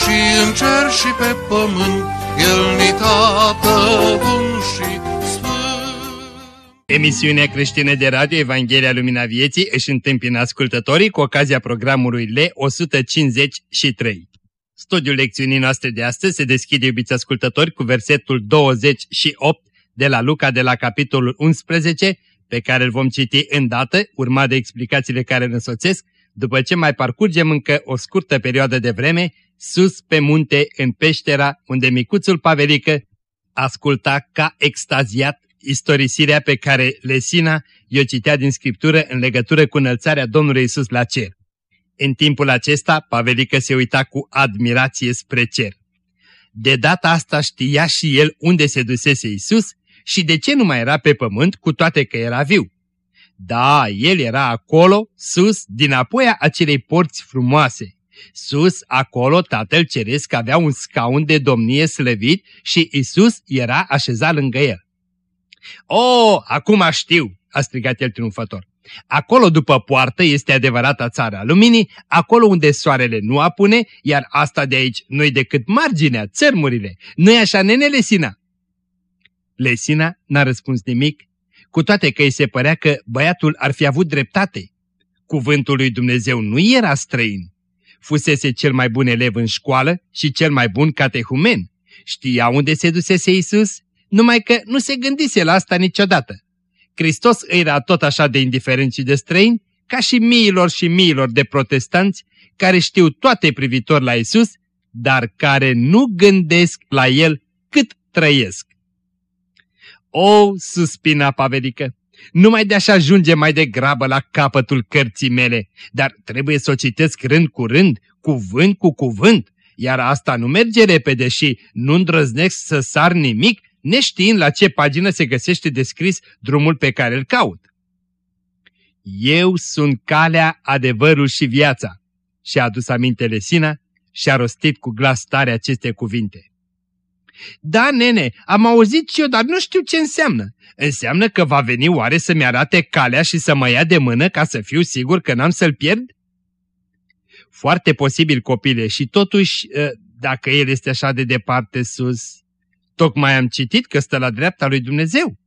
și în cer și pe pământ, El ni tată bun și Emisiunea creștină de radio Evanghelia Lumina Vieții își întâmpină ascultătorii cu ocazia programului L153. Studiul lecțiunii noastre de astăzi se deschide, iubiți ascultători, cu versetul 28 de la Luca de la capitolul 11, pe care îl vom citi îndată, urmat de explicațiile care îl însoțesc, după ce mai parcurgem încă o scurtă perioadă de vreme, sus pe munte, în peștera, unde micuțul Pavelică asculta ca extaziat istorisirea pe care Lesina i-o citea din Scriptură în legătură cu înălțarea Domnului Isus la cer. În timpul acesta, Pavelică se uita cu admirație spre cer. De data asta știa și el unde se dusese Isus și de ce nu mai era pe pământ, cu toate că era viu. Da, el era acolo, sus, din apoi acelei porți frumoase. Sus, acolo, Tatăl Ceresc avea un scaun de domnie slăvit și Isus era așezat lângă el. O, acum știu!" a strigat el triumfător. Acolo după poartă este adevărata țara luminii, acolo unde soarele nu apune, iar asta de aici nu-i decât marginea, țărmurile. Nu-i așa, nene Lesina? Lesina n-a răspuns nimic, cu toate că îi se părea că băiatul ar fi avut dreptate. Cuvântul lui Dumnezeu nu era străin. Fusese cel mai bun elev în școală și cel mai bun catehumen. Știa unde se dusese Isus numai că nu se gândise la asta niciodată. Hristos era tot așa de indiferent și de străin, ca și miilor și miilor de protestanți care știu toate privitor la Isus, dar care nu gândesc la El cât trăiesc. O, suspina Pavelică, numai de așa ajunge mai degrabă la capătul cărții mele, dar trebuie să o citesc rând cu rând, cuvânt cu cuvânt, iar asta nu merge repede și nu îndrăznesc să sar nimic neștiind la ce pagină se găsește descris drumul pe care îl caut. Eu sunt calea, adevărul și viața, și-a adus aminte Lesina și a rostit cu glas tare aceste cuvinte. Da, nene, am auzit și eu, dar nu știu ce înseamnă. Înseamnă că va veni oare să-mi arate calea și să mă ia de mână ca să fiu sigur că n-am să-l pierd? Foarte posibil, copile, și totuși, ă, dacă el este așa de departe sus, Tocmai am citit că stă la dreapta lui Dumnezeu.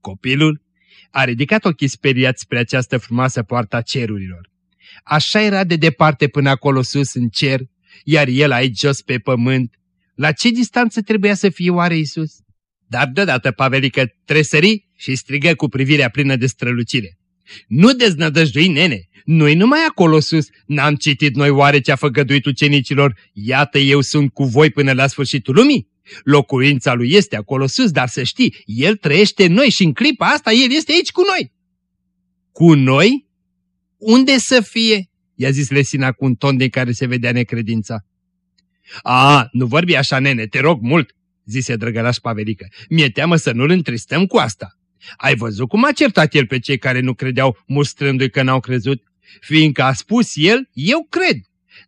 Copilul a ridicat ochii speriați spre această frumoasă poartă a cerurilor. Așa era de departe până acolo sus în cer, iar el aici jos pe pământ. La ce distanță trebuia să fie oare Isus? Dar deodată Pavelică tresări și strigă cu privirea plină de strălucire. Nu deznădăjdui, nene, nu-i numai acolo sus, n-am citit noi oare ce a făgăduit ucenicilor, iată eu sunt cu voi până la sfârșitul lumii? Locuința lui este acolo sus, dar să știi, el trăiește în noi și în clipa asta el este aici cu noi. Cu noi? Unde să fie? I-a zis Lesina cu un ton din care se vedea necredința. A, nu vorbi așa, nene, te rog mult, zise drăgălaș Pavelică. Mi-e teamă să nu-l întristăm cu asta. Ai văzut cum a certat el pe cei care nu credeau, mustrându-i că n-au crezut? Fiindcă a spus el, eu cred.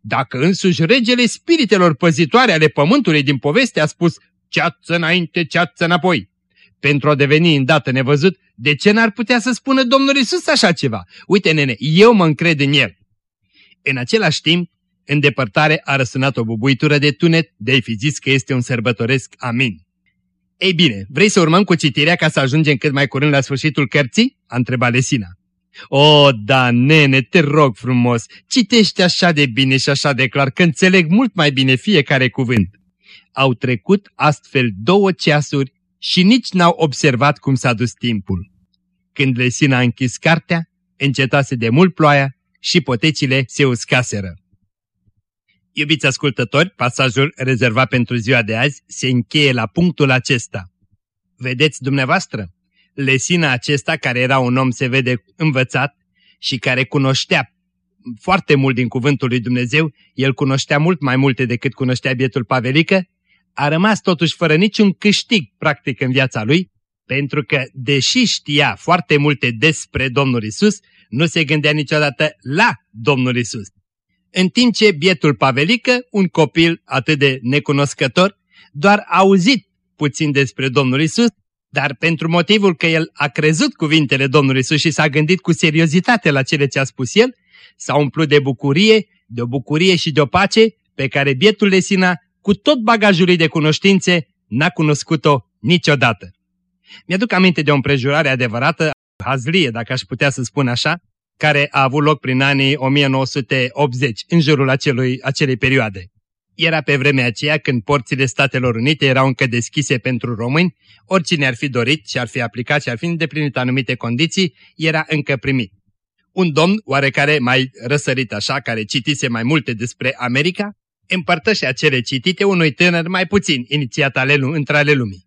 Dacă însuși regele spiritelor păzitoare ale pământului din poveste a spus ceață înainte, ceață înapoi, pentru a deveni îndată nevăzut, de ce n-ar putea să spună Domnul Isus așa ceva? Uite, nene, eu mă încred în el. În același timp, în depărtare a răsunat o bubuitură de tunet, de fi zis că este un sărbătoresc amin. Ei bine, vrei să urmăm cu citirea ca să ajungem cât mai curând la sfârșitul cărții? A întrebat Lesina. O, da, nene, te rog frumos, citește așa de bine și așa de clar, că înțeleg mult mai bine fiecare cuvânt. Au trecut astfel două ceasuri și nici n-au observat cum s-a dus timpul. Când Lesina a închis cartea, încetase de mult ploaia și potecile se uscaseră. Iubiți ascultători, pasajul rezervat pentru ziua de azi se încheie la punctul acesta. Vedeți dumneavoastră? Lesina acesta, care era un om, se vede, învățat și care cunoștea foarte mult din cuvântul lui Dumnezeu, el cunoștea mult mai multe decât cunoștea bietul Pavelică, a rămas totuși fără niciun câștig practic în viața lui, pentru că, deși știa foarte multe despre Domnul Isus, nu se gândea niciodată la Domnul Isus. În timp ce bietul Pavelică, un copil atât de necunoscător, doar a auzit puțin despre Domnul Isus, dar pentru motivul că el a crezut cuvintele Domnului Isus și s-a gândit cu seriozitate la cele ce a spus el, s-a umplut de bucurie, de o bucurie și de o pace pe care bietul Lesina, cu tot bagajul lui de cunoștințe, n-a cunoscut-o niciodată. Mi-aduc aminte de o împrejurare adevărată, hazlie, dacă aș putea să spun așa, care a avut loc prin anii 1980, în jurul acelui, acelei perioade. Era pe vremea aceea când porțile Statelor Unite erau încă deschise pentru români, oricine ar fi dorit și ar fi aplicat și ar fi îndeplinit anumite condiții, era încă primit. Un domn oarecare mai răsărit așa, care citise mai multe despre America, împărtășea cele citite unui tânăr mai puțin inițiat ale, între ale lumii.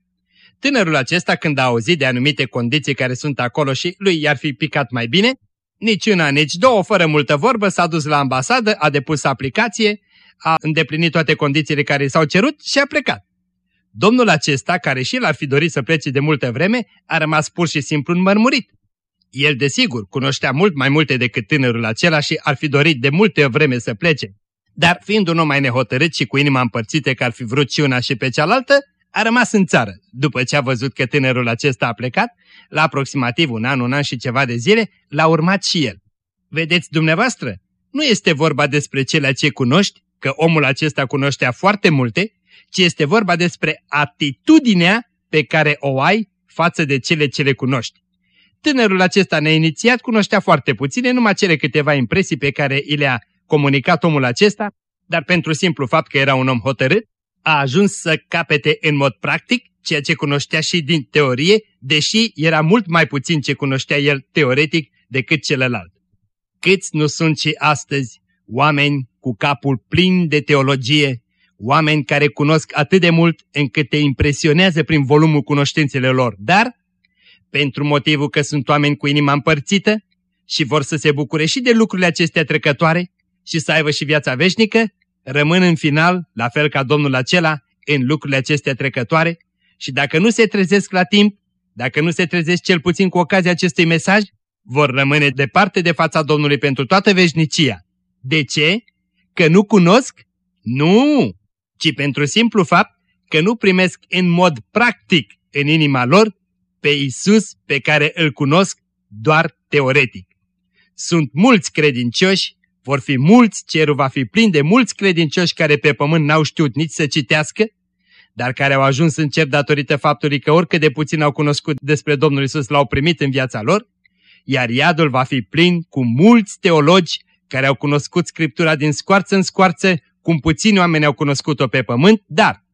Tânărul acesta, când a auzit de anumite condiții care sunt acolo și lui i-ar fi picat mai bine, nici una, nici două, fără multă vorbă, s-a dus la ambasadă, a depus aplicație, a îndeplinit toate condițiile care i s-au cerut și a plecat. Domnul acesta, care și el ar fi dorit să plece de multă vreme, a rămas pur și simplu înmărmurit. El, desigur, cunoștea mult mai multe decât tânărul acela și ar fi dorit de multe vreme să plece. Dar fiind un om mai nehotărât și cu inima împărțită că ar fi vrut și una și pe cealaltă, a rămas în țară. După ce a văzut că tânărul acesta a plecat, la aproximativ un an, un an și ceva de zile, l-a urmat și el. Vedeți dumneavoastră, nu este vorba despre ceea ce cunoști, că omul acesta cunoștea foarte multe, ci este vorba despre atitudinea pe care o ai față de cele ce le cunoști. Tânărul acesta neinițiat cunoștea foarte puține, numai cele câteva impresii pe care i le-a comunicat omul acesta, dar pentru simplu fapt că era un om hotărât, a ajuns să capete în mod practic ceea ce cunoștea și din teorie, deși era mult mai puțin ce cunoștea el teoretic decât celălalt. Câți nu sunt și astăzi oameni cu capul plin de teologie, oameni care cunosc atât de mult încât te impresionează prin volumul cunoștințelor lor, dar pentru motivul că sunt oameni cu inima împărțită și vor să se bucure și de lucrurile acestea trecătoare și să aibă și viața veșnică, rămân în final, la fel ca Domnul acela, în lucrurile acestea trecătoare și dacă nu se trezesc la timp, dacă nu se trezesc cel puțin cu ocazia acestui mesaj, vor rămâne departe de fața Domnului pentru toată veșnicia. De ce? Că nu cunosc? Nu! Ci pentru simplu fapt că nu primesc în mod practic în inima lor pe Isus pe care îl cunosc doar teoretic. Sunt mulți credincioși, vor fi mulți, cerul va fi plin de mulți credincioși care pe pământ n-au știut nici să citească, dar care au ajuns în cer datorită faptului că oricât de puțin au cunoscut despre Domnul Isus l-au primit în viața lor, iar iadul va fi plin cu mulți teologi care au cunoscut Scriptura din scoarță în scoarță, cum puțini oameni au cunoscut-o pe pământ, dar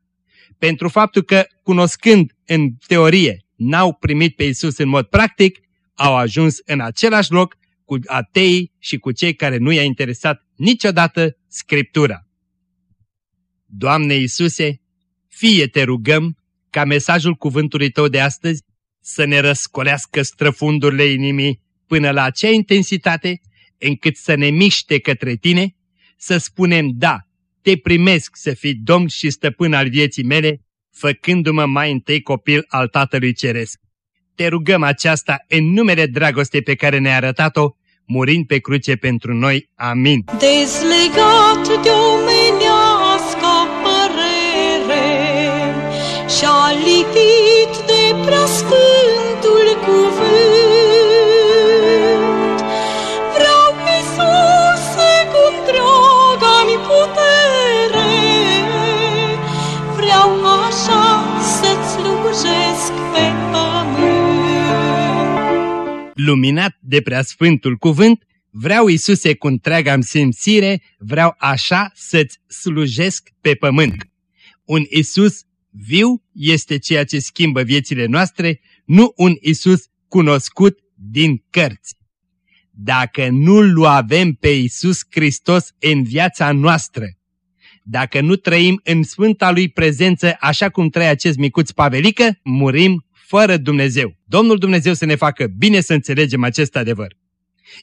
pentru faptul că, cunoscând în teorie, n-au primit pe Isus în mod practic, au ajuns în același loc cu atei și cu cei care nu i-a interesat niciodată Scriptura. Doamne Iisuse, fie te rugăm ca mesajul cuvântului Tău de astăzi să ne răscolească străfundurile inimii până la acea intensitate încât să ne miște către Tine, să spunem da, te primesc să fii Domn și Stăpân al vieții mele, făcându-mă mai întâi copil al Tatălui Ceresc. Te rugăm aceasta în numele dragostei pe care ne-a arătat-o, murind pe cruce pentru noi. Amin. Dezlegat de omenească părere și-a lipit de preasfântul luminat de preasfântul cuvânt, vreau Iisuse cu întreaga simțire, vreau așa să-ți slujesc pe pământ. Un Iisus viu este ceea ce schimbă viețile noastre, nu un Iisus cunoscut din cărți. Dacă nu-L avem pe Iisus Hristos în viața noastră, dacă nu trăim în Sfânta Lui prezență așa cum trăie acest micuț Pavelică, murim fără Dumnezeu. Domnul Dumnezeu să ne facă bine să înțelegem acest adevăr.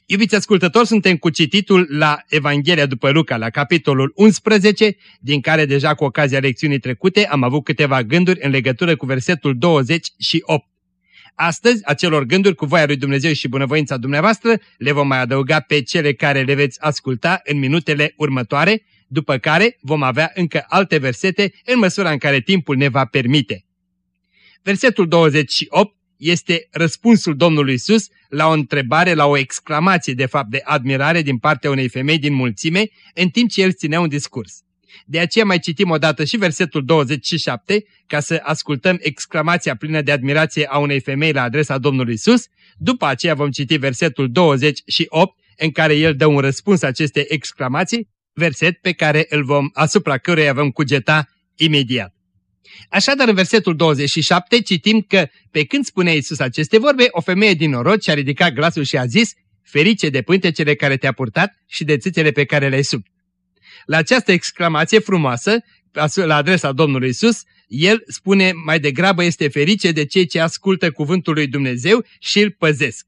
Iubiți ascultători, suntem cu cititul la Evanghelia după Luca, la capitolul 11, din care deja cu ocazia lecțiunii trecute am avut câteva gânduri în legătură cu versetul 28. Astăzi, acelor gânduri cu voia lui Dumnezeu și bunăvoința dumneavoastră le vom mai adăuga pe cele care le veți asculta în minutele următoare, după care vom avea încă alte versete în măsura în care timpul ne va permite. Versetul 28 este răspunsul Domnului Isus la o întrebare, la o exclamație de fapt de admirare din partea unei femei din mulțime, în timp ce el ținea un discurs. De aceea mai citim odată și versetul 27, ca să ascultăm exclamația plină de admirație a unei femei la adresa Domnului Isus. După aceea vom citi versetul 28, în care el dă un răspuns acestei exclamații, verset pe care îl vom, asupra căruia vom cugeta imediat. Așadar, în versetul 27 citim că, pe când spunea Iisus aceste vorbe, o femeie din norod și-a ridicat glasul și a zis, ferice de pântecele care te-a purtat și de țâțele pe care le-ai sub. La această exclamație frumoasă, la adresa Domnului Isus, el spune mai degrabă este ferice de cei ce ascultă cuvântul lui Dumnezeu și îl păzesc.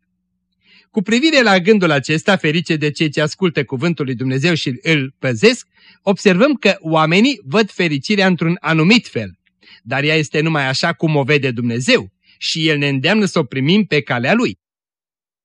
Cu privire la gândul acesta, ferice de cei ce ascultă cuvântul lui Dumnezeu și îl păzesc, observăm că oamenii văd fericirea într-un anumit fel dar ea este numai așa cum o vede Dumnezeu și El ne îndeamnă să o primim pe calea Lui.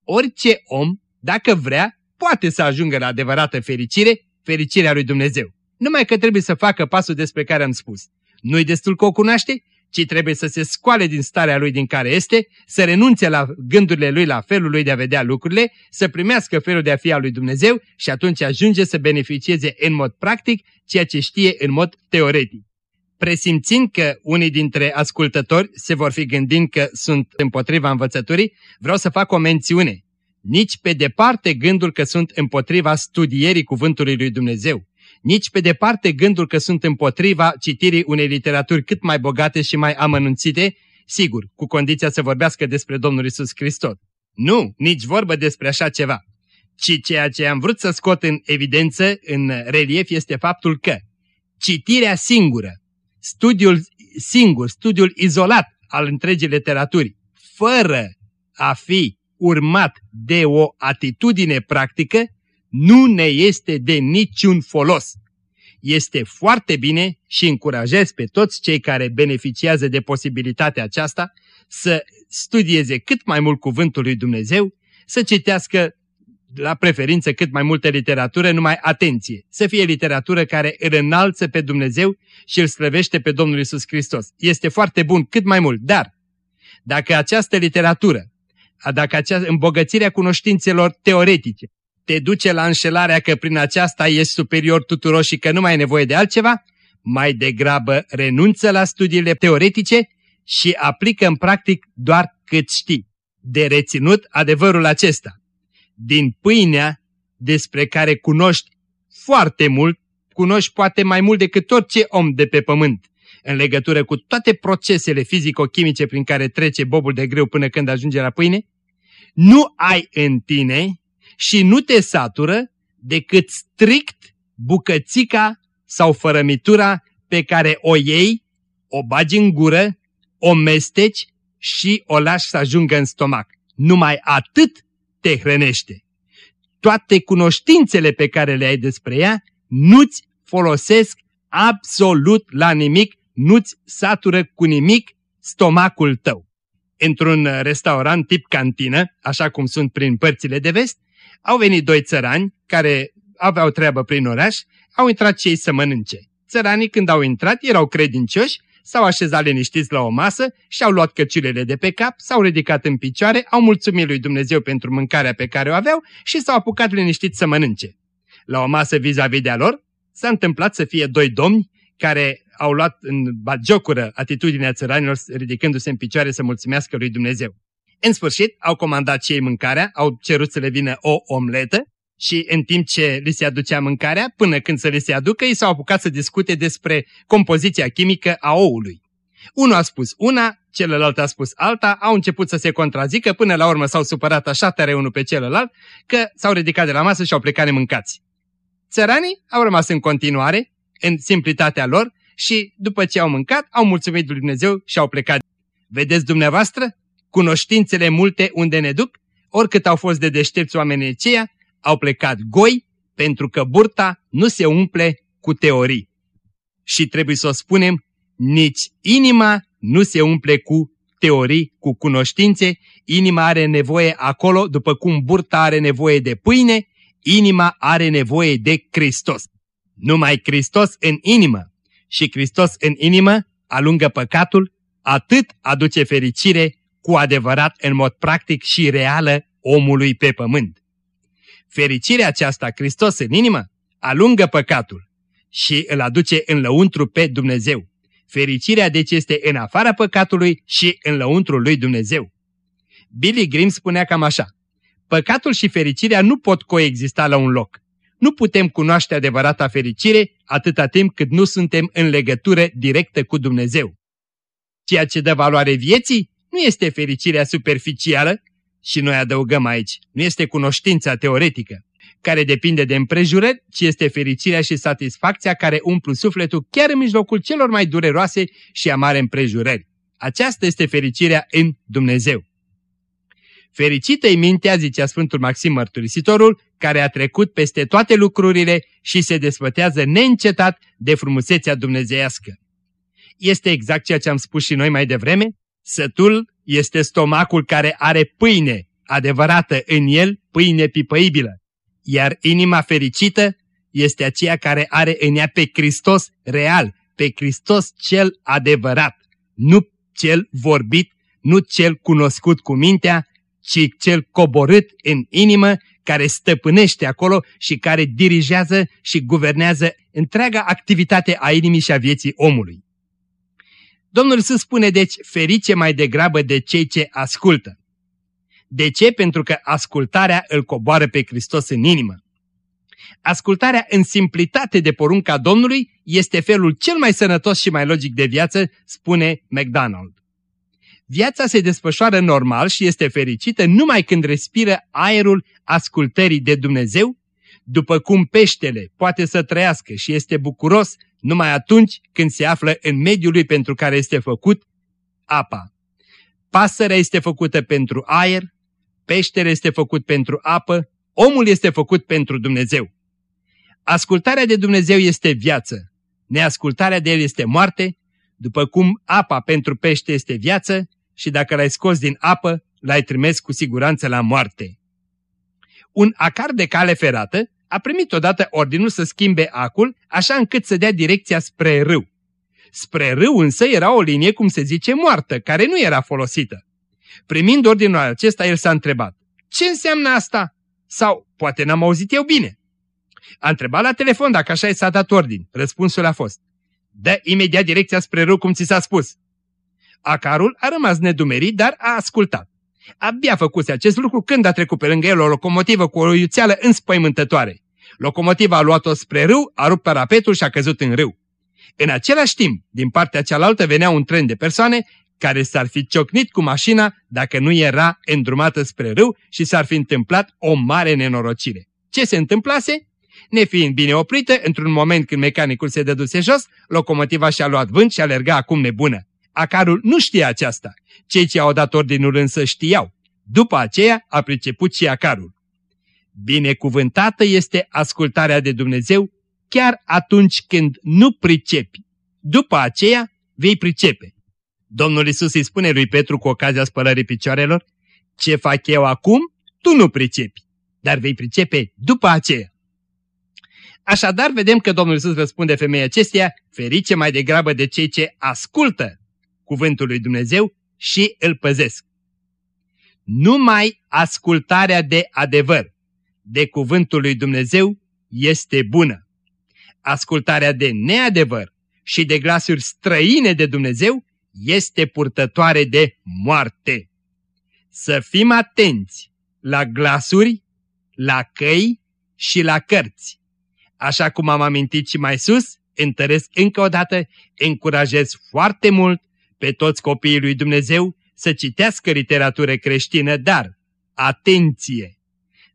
Orice om, dacă vrea, poate să ajungă la adevărată fericire, fericirea lui Dumnezeu. Numai că trebuie să facă pasul despre care am spus. Nu-i destul că o cunoaște, ci trebuie să se scoale din starea lui din care este, să renunțe la gândurile lui, la felul lui de a vedea lucrurile, să primească felul de a fi al lui Dumnezeu și atunci ajunge să beneficieze în mod practic ceea ce știe în mod teoretic. Presimțind că unii dintre ascultători se vor fi gândind că sunt împotriva învățăturii, vreau să fac o mențiune. Nici pe departe gândul că sunt împotriva studierii cuvântului lui Dumnezeu. Nici pe departe gândul că sunt împotriva citirii unei literaturi cât mai bogate și mai amănunțite, sigur, cu condiția să vorbească despre Domnul Isus Hristos. Nu, nici vorbă despre așa ceva. Ci ceea ce am vrut să scot în evidență, în relief, este faptul că citirea singură, studiul singur, studiul izolat al întregii literaturi, fără a fi urmat de o atitudine practică, nu ne este de niciun folos. Este foarte bine și încurajez pe toți cei care beneficiază de posibilitatea aceasta să studieze cât mai mult cuvântul lui Dumnezeu, să citească la preferință cât mai multă literatură, numai atenție, să fie literatură care îl înalță pe Dumnezeu și îl slăvește pe Domnul Isus Hristos. Este foarte bun cât mai mult, dar dacă această literatură, dacă această îmbogățirea cunoștințelor teoretice te duce la înșelarea că prin aceasta ești superior tuturor și că nu mai ai nevoie de altceva, mai degrabă renunță la studiile teoretice și aplică în practic doar cât știi. De reținut adevărul acesta din pâinea despre care cunoști foarte mult, cunoști poate mai mult decât orice om de pe pământ, în legătură cu toate procesele fizico-chimice prin care trece bobul de greu până când ajunge la pâine, nu ai în tine și nu te satură decât strict bucățica sau fărămitura pe care o iei, o bagi în gură, o mesteci și o lași să ajungă în stomac. Numai atât te hrănește. Toate cunoștințele pe care le ai despre ea nu-ți folosesc absolut la nimic, nu-ți satură cu nimic stomacul tău. Într-un restaurant tip cantină, așa cum sunt prin părțile de vest, au venit doi țărani care aveau treabă prin oraș, au intrat cei să mănânce. Țăranii când au intrat erau credincioși s-au așezat liniștiți la o masă și-au luat căciulele de pe cap, s-au ridicat în picioare, au mulțumit lui Dumnezeu pentru mâncarea pe care o aveau și s-au apucat liniștiți să mănânce. La o masă vis-a-vis de-a lor s-a întâmplat să fie doi domni care au luat în bagiocură atitudinea țăranilor ridicându-se în picioare să mulțumească lui Dumnezeu. În sfârșit, au comandat și ei mâncarea, au cerut să le vină o omletă și în timp ce li se aducea mâncarea, până când să li se aducă, ei s-au apucat să discute despre compoziția chimică a oului. Unul a spus una, celălalt a spus alta, au început să se contrazică, până la urmă s-au supărat așa tare unul pe celălalt, că s-au ridicat de la masă și au plecat nemâncați. Țăranii au rămas în continuare, în simplitatea lor, și după ce au mâncat, au mulțumit lui Dumnezeu și au plecat. Vedeți dumneavoastră? Cunoștințele multe unde ne duc? oricât au fost de deștepți oamenii aceia, au plecat goi pentru că burta nu se umple cu teorii. Și trebuie să o spunem, nici inima nu se umple cu teorii, cu cunoștințe, inima are nevoie acolo, după cum burta are nevoie de pâine, inima are nevoie de Hristos. Numai Hristos în inimă și Hristos în inimă alungă păcatul, atât aduce fericire cu adevărat în mod practic și reală omului pe pământ. Fericirea aceasta, Hristos în inimă, alungă păcatul și îl aduce în lăuntru pe Dumnezeu. Fericirea deci este în afara păcatului și în lăuntru lui Dumnezeu. Billy Grimm spunea cam așa, păcatul și fericirea nu pot coexista la un loc. Nu putem cunoaște adevărata fericire atâta timp cât nu suntem în legătură directă cu Dumnezeu. Ceea ce dă valoare vieții nu este fericirea superficială, și noi adăugăm aici, nu este cunoștința teoretică, care depinde de împrejurări, ci este fericirea și satisfacția care umplu sufletul chiar în mijlocul celor mai dureroase și amare împrejurări. Aceasta este fericirea în Dumnezeu. Fericită-i mintea, zicea Sfântul Maxim Mărturisitorul, care a trecut peste toate lucrurile și se desfătează neîncetat de frumusețea dumnezeiască. Este exact ceea ce am spus și noi mai devreme, sătul este stomacul care are pâine adevărată în el, pâine pipăibilă, iar inima fericită este aceea care are în ea pe Hristos real, pe Hristos cel adevărat, nu cel vorbit, nu cel cunoscut cu mintea, ci cel coborât în inimă, care stăpânește acolo și care dirigează și guvernează întreaga activitate a inimii și a vieții omului. Domnul Iisus spune deci ferice mai degrabă de cei ce ascultă. De ce? Pentru că ascultarea îl coboară pe Hristos în inimă. Ascultarea în simplitate de porunca Domnului este felul cel mai sănătos și mai logic de viață, spune McDonald. Viața se desfășoară normal și este fericită numai când respiră aerul ascultării de Dumnezeu, după cum peștele poate să trăiască și este bucuros numai atunci când se află în mediul lui pentru care este făcut apa. Pasărea este făcută pentru aer, peștele este făcut pentru apă, omul este făcut pentru Dumnezeu. Ascultarea de Dumnezeu este viață, neascultarea de El este moarte, după cum apa pentru pește este viață și dacă l-ai scos din apă, l-ai trimis cu siguranță la moarte. Un acar de cale ferată a primit odată ordinul să schimbe acul așa încât să dea direcția spre râu. Spre râu însă era o linie, cum se zice, moartă, care nu era folosită. Primind ordinul acesta, el s-a întrebat, ce înseamnă asta? Sau poate n-am auzit eu bine. A întrebat la telefon dacă așa i s-a dat ordin. Răspunsul a fost, dă imediat direcția spre râu cum ți s-a spus. Acarul a rămas nedumerit, dar a ascultat. Abia făcuse acest lucru când a trecut pe lângă el o locomotivă cu o iuțeală înspăimântătoare. Locomotiva a luat-o spre râu, a rupt parapetul și a căzut în râu. În același timp, din partea cealaltă venea un tren de persoane care s-ar fi ciocnit cu mașina dacă nu era îndrumată spre râu și s-ar fi întâmplat o mare nenorocire. Ce se întâmplase? Nefiind bine oprită, într-un moment când mecanicul se dăduse jos, locomotiva și-a luat vânt și alerga acum nebună. Acarul nu știa aceasta. Cei ce au dat ordinul însă știau. După aceea a priceput și Acarul. Binecuvântată este ascultarea de Dumnezeu chiar atunci când nu pricepi. După aceea vei pricepe. Domnul Isus îi spune lui Petru cu ocazia spălării picioarelor, ce fac eu acum, tu nu pricepi, dar vei pricepe după aceea. Așadar, vedem că Domnul Isus răspunde femeia acesteia, ferice mai degrabă de cei ce ascultă cuvântul lui Dumnezeu și îl păzesc. Numai ascultarea de adevăr de cuvântul lui Dumnezeu este bună. Ascultarea de neadevăr și de glasuri străine de Dumnezeu este purtătoare de moarte. Să fim atenți la glasuri, la căi și la cărți. Așa cum am amintit și mai sus, întăresc încă o dată, încurajez foarte mult pe toți copiii lui Dumnezeu să citească literatură creștină, dar, atenție!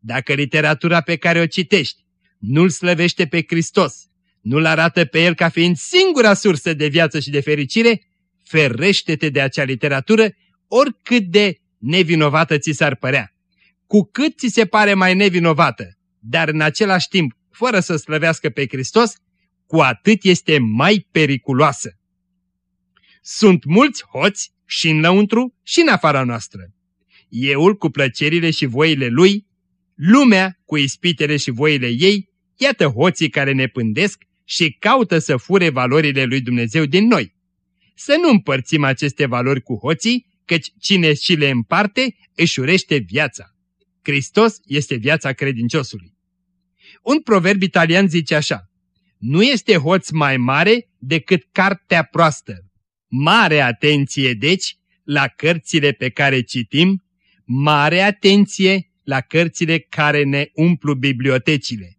Dacă literatura pe care o citești nu-L slăvește pe Hristos, nu-L arată pe El ca fiind singura sursă de viață și de fericire, ferește-te de acea literatură, oricât de nevinovată ți s-ar părea. cu cât ți se pare mai nevinovată, dar în același timp, fără să slăvească pe Hristos, cu atât este mai periculoasă. Sunt mulți hoți și înăuntru și în afara noastră. Euul cu plăcerile și voile lui, lumea cu ispitele și voile ei, iată hoții care ne pândesc și caută să fure valorile lui Dumnezeu din noi. Să nu împărțim aceste valori cu hoții, căci cine și le împarte își urește viața. Hristos este viața credinciosului. Un proverb italian zice așa, nu este hoț mai mare decât cartea proastă. Mare atenție, deci, la cărțile pe care citim, mare atenție la cărțile care ne umplu bibliotecile.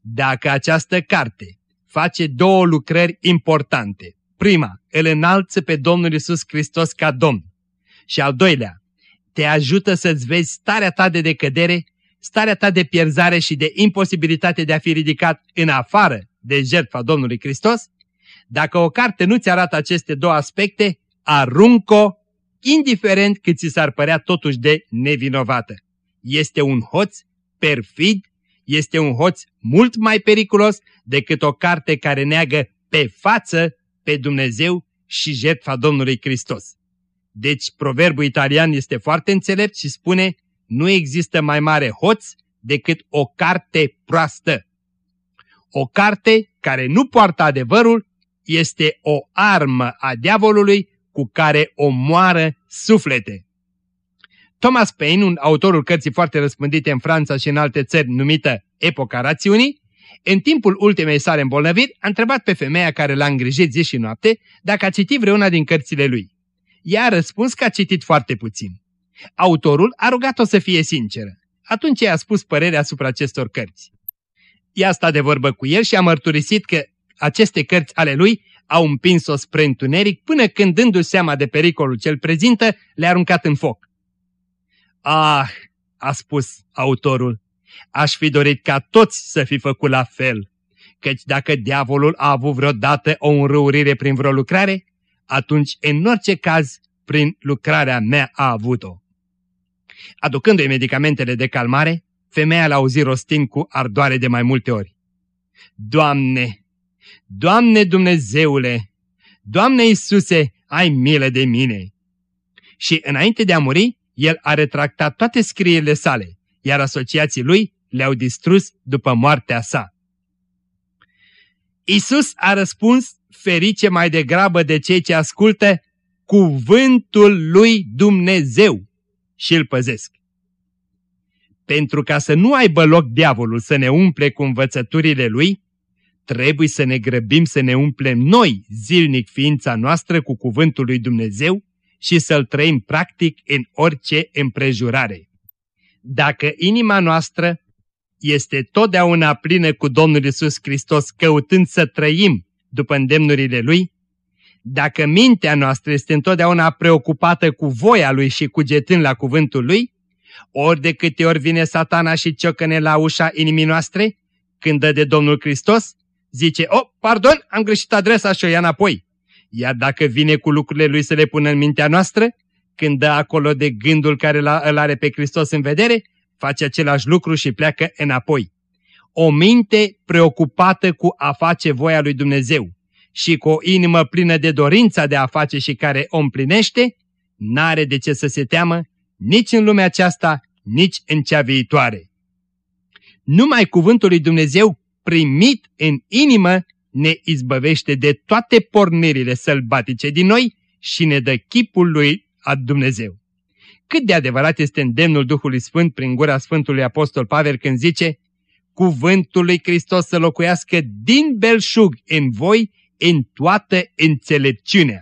Dacă această carte face două lucrări importante, prima, îl înalță pe Domnul Isus Hristos ca Domn și al doilea, te ajută să-ți vezi starea ta de decădere, starea ta de pierzare și de imposibilitate de a fi ridicat în afară de jertfa Domnului Hristos, dacă o carte nu ți arată aceste două aspecte, aruncă-o, indiferent cât ți s-ar părea totuși de nevinovată. Este un hoț perfid, este un hoț mult mai periculos decât o carte care neagă pe față pe Dumnezeu și jertfa Domnului Hristos. Deci proverbul italian este foarte înțelept și spune nu există mai mare hoț decât o carte proastă. O carte care nu poartă adevărul este o armă a diavolului cu care omoară suflete. Thomas Paine, un autorul cărții foarte răspândite în Franța și în alte țări numită Epoca Rațiunii, în timpul ultimei sale îmbolnăviri, a întrebat pe femeia care l-a îngrijit zi și noapte dacă a citit vreuna din cărțile lui. Ea a răspuns că a citit foarte puțin. Autorul a rugat-o să fie sinceră. Atunci i-a spus părerea asupra acestor cărți. Ea a stat de vorbă cu el și a mărturisit că aceste cărți ale lui au împins-o spre întuneric până când, dându-și seama de pericolul ce-l prezintă, le-a aruncat în foc. Ah, a spus autorul, aș fi dorit ca toți să fi făcut la fel, căci dacă diavolul a avut vreodată o înrăurire prin vreo lucrare, atunci, în orice caz, prin lucrarea mea a avut-o. Aducându-i medicamentele de calmare, femeia l-a auzit rostind cu ardoare de mai multe ori. Doamne, Doamne Dumnezeule, Doamne Iisuse, ai milă de mine! Și înainte de a muri, el a retractat toate scrierile sale, iar asociații lui le-au distrus după moartea sa. Isus a răspuns ferice mai degrabă de cei ce ascultă cuvântul lui Dumnezeu și îl păzesc. Pentru ca să nu aibă loc diavolul să ne umple cu învățăturile lui, trebuie să ne grăbim să ne umplem noi zilnic ființa noastră cu cuvântul lui Dumnezeu și să-l trăim practic în orice împrejurare. Dacă inima noastră este totdeauna plină cu Domnul Isus Hristos căutând să trăim după îndemnurile Lui, dacă mintea noastră este întotdeauna preocupată cu voia Lui și cugetând la cuvântul Lui, ori de câte ori vine satana și ciocăne la ușa inimii noastre, când dă de Domnul Hristos, zice, oh, pardon, am greșit adresa și o ia înapoi. Iar dacă vine cu lucrurile Lui să le pună în mintea noastră, când dă acolo de gândul care îl are pe Hristos în vedere, face același lucru și pleacă înapoi o minte preocupată cu a face voia lui Dumnezeu și cu o inimă plină de dorința de a face și care o împlinește, n-are de ce să se teamă nici în lumea aceasta, nici în cea viitoare. Numai cuvântul lui Dumnezeu primit în inimă ne izbăvește de toate pornirile sălbatice din noi și ne dă chipul lui a Dumnezeu. Cât de adevărat este îndemnul Duhului Sfânt prin gura Sfântului Apostol Pavel când zice cuvântul lui Hristos să locuiască din belșug în voi în toată înțelepciunea.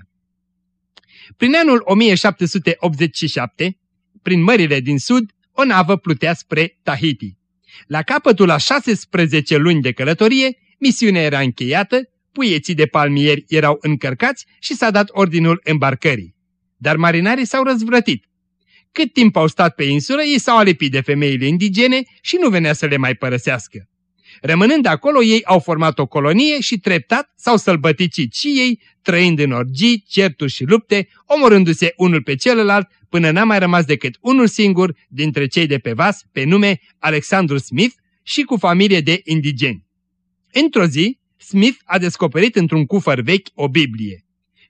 Prin anul 1787, prin mările din sud, o navă plutea spre Tahiti. La capătul a 16 luni de călătorie, misiunea era încheiată, puieții de palmieri erau încărcați și s-a dat ordinul îmbarcării. Dar marinarii s-au răzvrătit. Cât timp au stat pe insulă, ei s-au alipit de femeile indigene și nu venea să le mai părăsească. Rămânând acolo, ei au format o colonie și treptat s-au sălbăticit și ei, trăind în orgii, certuri și lupte, omorându-se unul pe celălalt, până n-a mai rămas decât unul singur dintre cei de pe vas, pe nume Alexandru Smith, și cu familie de indigeni. Într-o zi, Smith a descoperit într-un cufăr vechi o Biblie.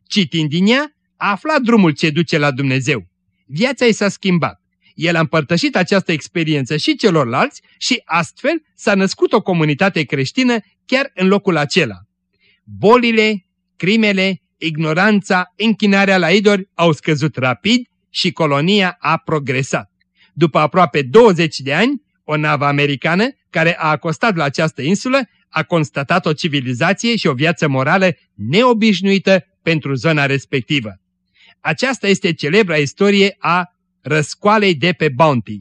Citind din ea, a aflat drumul ce duce la Dumnezeu. Viața i s-a schimbat. El a împărtășit această experiență și celorlalți și astfel s-a născut o comunitate creștină chiar în locul acela. Bolile, crimele, ignoranța, închinarea la idori au scăzut rapid și colonia a progresat. După aproape 20 de ani, o navă americană care a acostat la această insulă a constatat o civilizație și o viață morală neobișnuită pentru zona respectivă. Aceasta este celebra istorie a răscoalei de pe Bounty.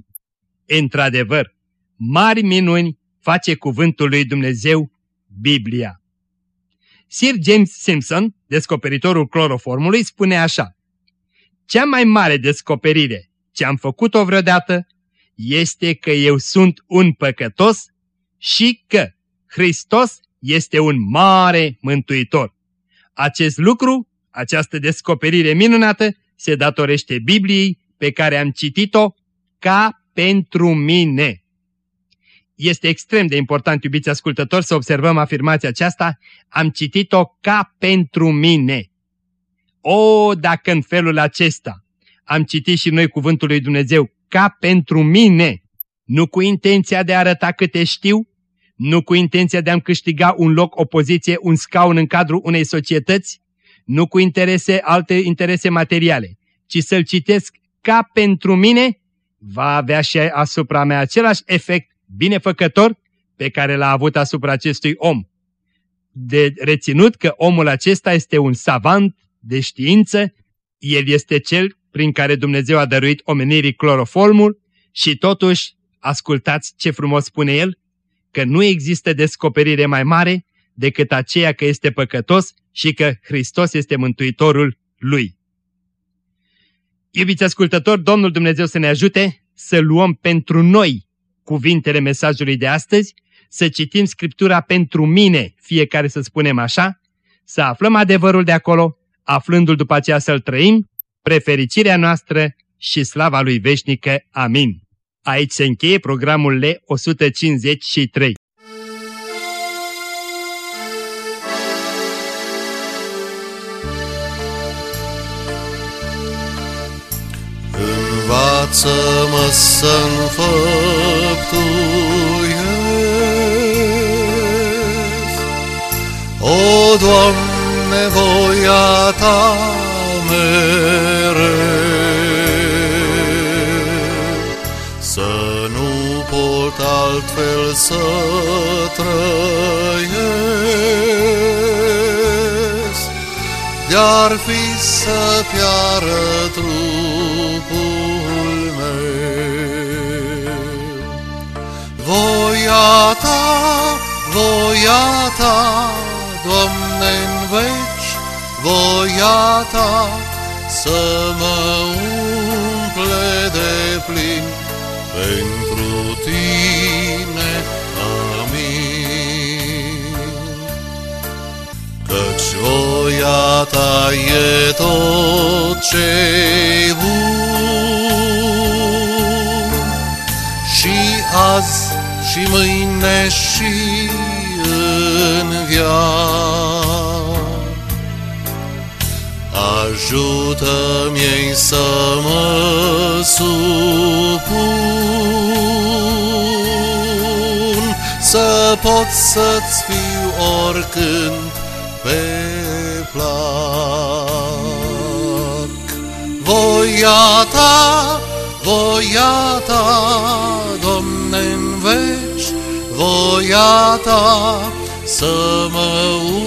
Într-adevăr, mari minuni face cuvântul lui Dumnezeu, Biblia. Sir James Simpson, descoperitorul cloroformului, spune așa Cea mai mare descoperire ce am făcut-o vreodată este că eu sunt un păcătos și că Hristos este un mare mântuitor. Acest lucru, această descoperire minunată, se datorește Bibliei pe care am citit-o ca pentru mine. Este extrem de important, iubiți ascultători, să observăm afirmația aceasta, am citit-o ca pentru mine. O, dacă în felul acesta am citit și noi cuvântul lui Dumnezeu ca pentru mine, nu cu intenția de a arăta câte știu, nu cu intenția de a-mi câștiga un loc, o poziție, un scaun în cadrul unei societăți, nu cu interese, alte interese materiale, ci să-l citesc ca pentru mine, va avea și asupra mea același efect binefăcător pe care l-a avut asupra acestui om. De reținut că omul acesta este un savant de știință, el este cel prin care Dumnezeu a dăruit omenirii cloroformul și totuși, ascultați ce frumos spune el, că nu există descoperire mai mare decât aceea că este păcătos și că Hristos este Mântuitorul lui. Iubiți ascultători, Domnul Dumnezeu să ne ajute să luăm pentru noi cuvintele mesajului de astăzi, să citim Scriptura pentru mine, fiecare să spunem așa, să aflăm adevărul de acolo, aflându-l după aceea să-l trăim, prefericirea noastră și slava lui veșnică. Amin. Aici se încheie programul L153. Învață-mă să-mi O, Doamne, voia Ta mereu. pot altfel să trăiesc. De-ar fi să piară trupul Voia ta, voia ta, Doamne, în veci, voia ta, să mă umple de plin pentru tine. Amin. Căci voia ta e tot ce bun și azi și mâine și în viață. Ajută-mi să mă supun, să pot să-ți fiu oricând pe plac. Voia ta, voia ta, Domne, în veci, voia ta, să mă umple de plin